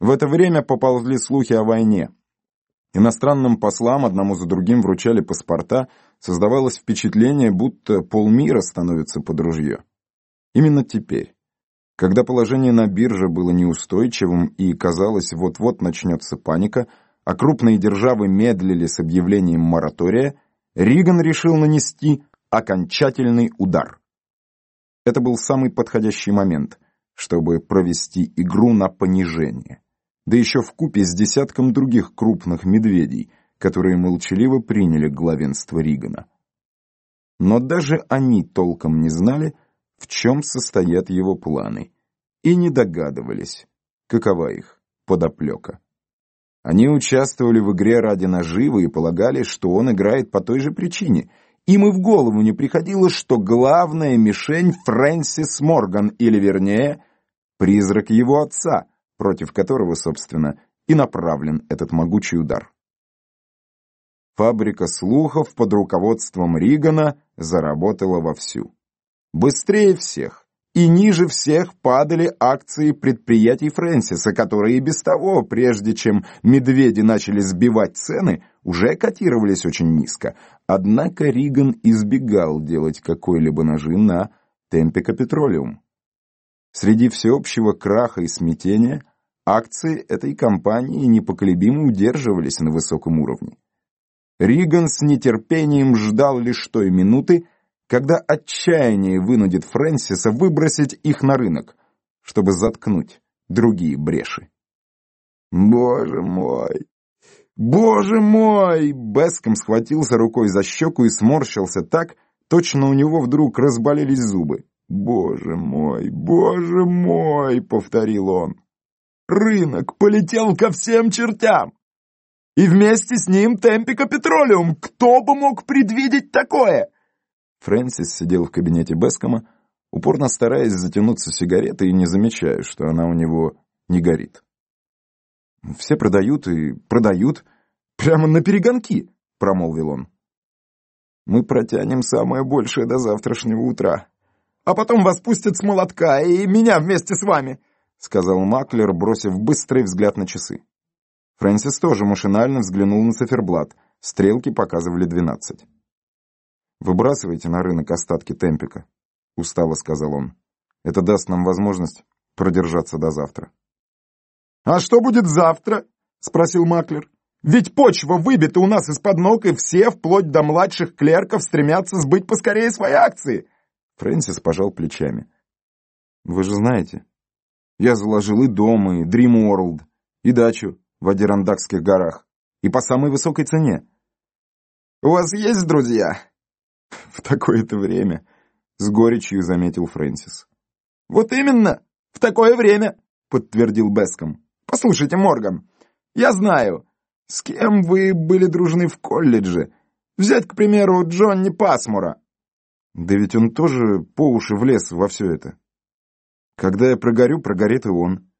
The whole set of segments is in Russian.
В это время поползли слухи о войне. Иностранным послам одному за другим вручали паспорта, создавалось впечатление, будто полмира становится под ружье. Именно теперь, когда положение на бирже было неустойчивым и, казалось, вот-вот начнется паника, а крупные державы медлили с объявлением моратория, Риган решил нанести окончательный удар. Это был самый подходящий момент, чтобы провести игру на понижение. Да еще в купе с десятком других крупных медведей, которые молчаливо приняли главенство Ригана. Но даже они толком не знали, в чем состоят его планы, и не догадывались, какова их подоплека. Они участвовали в игре ради наживы и полагали, что он играет по той же причине. Им и в голову не приходило, что главная мишень Фрэнсис Морган, или вернее, призрак его отца, против которого, собственно, и направлен этот могучий удар. Фабрика слухов под руководством Ригана заработала вовсю. Быстрее всех и ниже всех падали акции предприятий Фрэнсиса, которые и без того, прежде чем медведи начали сбивать цены, уже котировались очень низко. Однако Риган избегал делать какой-либо нажим на Темпика Петролиум. Среди всеобщего краха и смятения акции этой компании непоколебимо удерживались на высоком уровне. Риган с нетерпением ждал лишь той минуты, когда отчаяние вынудит Фрэнсиса выбросить их на рынок, чтобы заткнуть другие бреши. «Боже мой! Боже мой!» Беском схватился рукой за щеку и сморщился так, точно у него вдруг разболелись зубы. «Боже мой! Боже мой!» — повторил он. «Рынок полетел ко всем чертям!» И вместе с ним Темпика Петролиум. Кто бы мог предвидеть такое? Фрэнсис сидел в кабинете Бескома, упорно стараясь затянуться сигаретой и не замечая, что она у него не горит. «Все продают и продают. Прямо на перегонки», — промолвил он. «Мы протянем самое большее до завтрашнего утра. А потом вас пустят с молотка, и меня вместе с вами», — сказал Маклер, бросив быстрый взгляд на часы. Фрэнсис тоже машинально взглянул на циферблат. Стрелки показывали двенадцать. «Выбрасывайте на рынок остатки темпика», — устало сказал он. «Это даст нам возможность продержаться до завтра». «А что будет завтра?» — спросил Маклер. «Ведь почва выбита у нас из-под ног, и все, вплоть до младших клерков, стремятся сбыть поскорее свои акции». Фрэнсис пожал плечами. «Вы же знаете, я заложил и дом, и Dream World, и дачу в Адирандакских горах, и по самой высокой цене». «У вас есть друзья?» в такое-то время», — с горечью заметил Фрэнсис. «Вот именно, в такое время», — подтвердил Беском. «Послушайте, Морган, я знаю, с кем вы были дружны в колледже. Взять, к примеру, Джонни Пасмура». «Да ведь он тоже по уши влез во все это. Когда я прогорю, прогорит и он.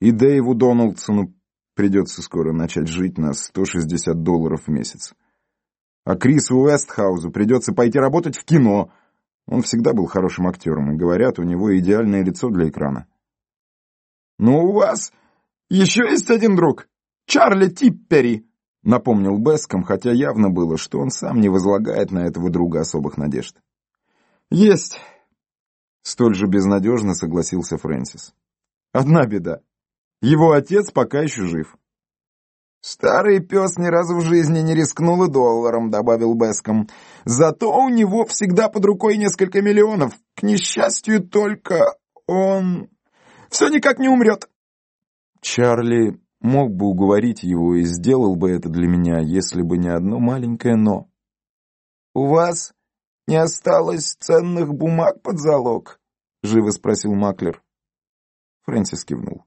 И Дэйву Доналдсону придется скоро начать жить на 160 долларов в месяц. А Крису Уэстхаузу придется пойти работать в кино. Он всегда был хорошим актером, и, говорят, у него идеальное лицо для экрана. «Ну, у вас еще есть один друг, Чарли Типпери», — напомнил Беском, хотя явно было, что он сам не возлагает на этого друга особых надежд. «Есть», — столь же безнадежно согласился Фрэнсис. «Одна беда. Его отец пока еще жив». «Старый пес ни разу в жизни не рискнул и долларом», — добавил Беском. «Зато у него всегда под рукой несколько миллионов. К несчастью, только он... все никак не умрет». Чарли мог бы уговорить его и сделал бы это для меня, если бы не одно маленькое «но». «У вас не осталось ценных бумаг под залог?» — живо спросил Маклер. Фрэнсис кивнул.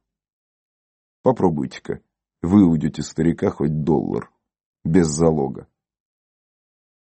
«Попробуйте-ка» выудить у старика хоть доллар, без залога.